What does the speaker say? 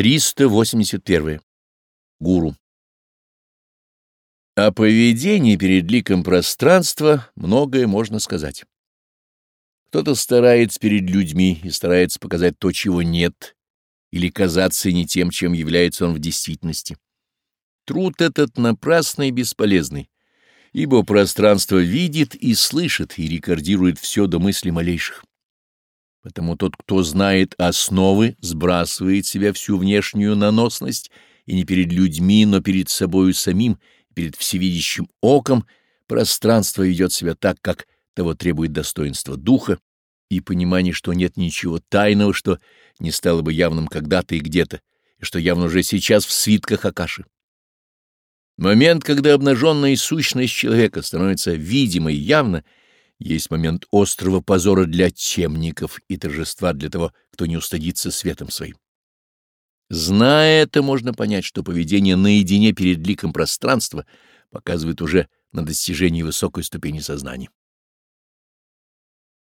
381. Гуру. О поведении перед ликом пространства многое можно сказать. Кто-то старается перед людьми и старается показать то, чего нет, или казаться не тем, чем является он в действительности. Труд этот напрасный и бесполезный, ибо пространство видит и слышит и рекордирует все до мысли малейших. Потому тот, кто знает основы, сбрасывает себя всю внешнюю наносность и не перед людьми, но перед собою самим, перед всевидящим оком, пространство ведет себя так, как того требует достоинство духа и понимание, что нет ничего тайного, что не стало бы явным когда-то и где-то, и что явно уже сейчас в свитках Акаши. Момент, когда обнаженная сущность человека становится видимой явно — есть момент острого позора для темников и торжества для того, кто не устыдится светом своим. Зная это, можно понять, что поведение наедине перед ликом пространства показывает уже на достижении высокой ступени сознания.